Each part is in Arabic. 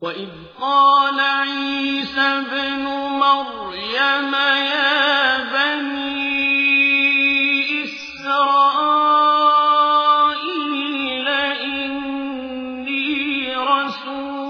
وإذ قال عيسى بن مريم يا بني إسرائيل إني رسول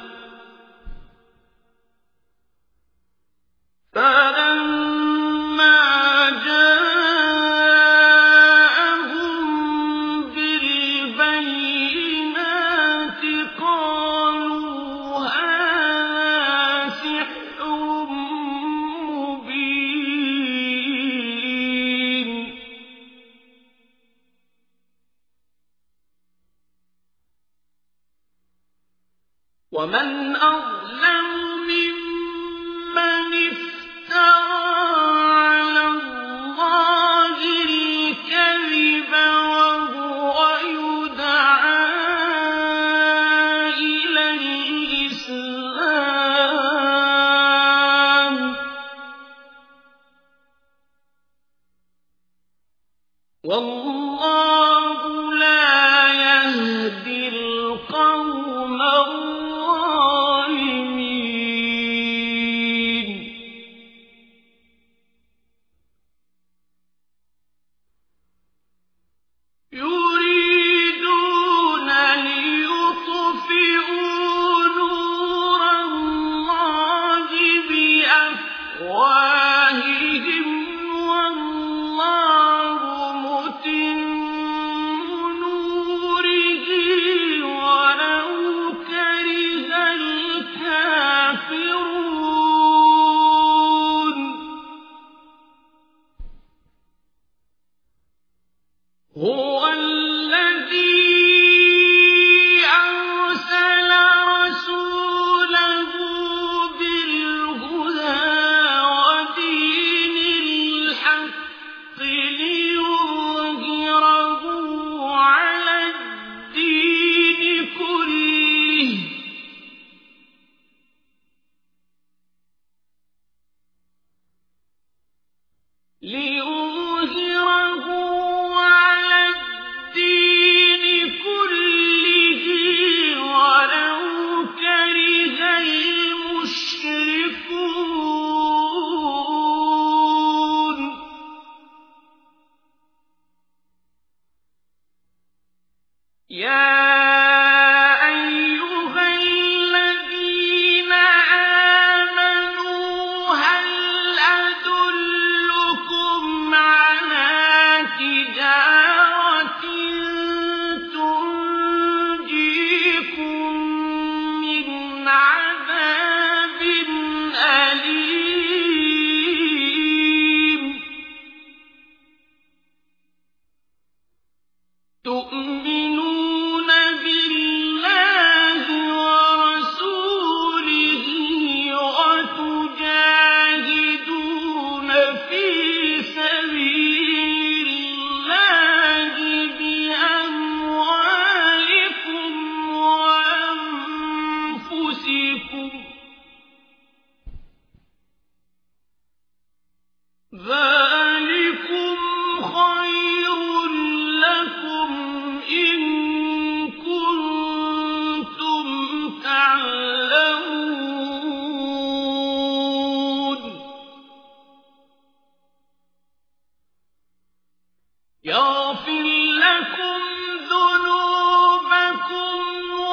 ومن Yeah. يغفر لكم ذنوبكم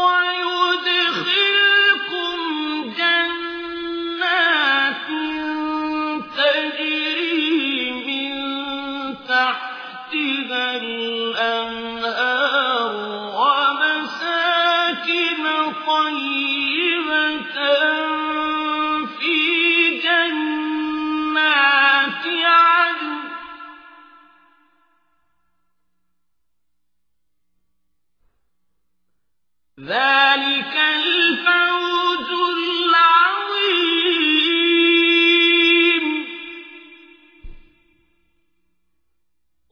ويدخلكم جنات تجري من تحتها الأنهار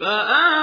فآمن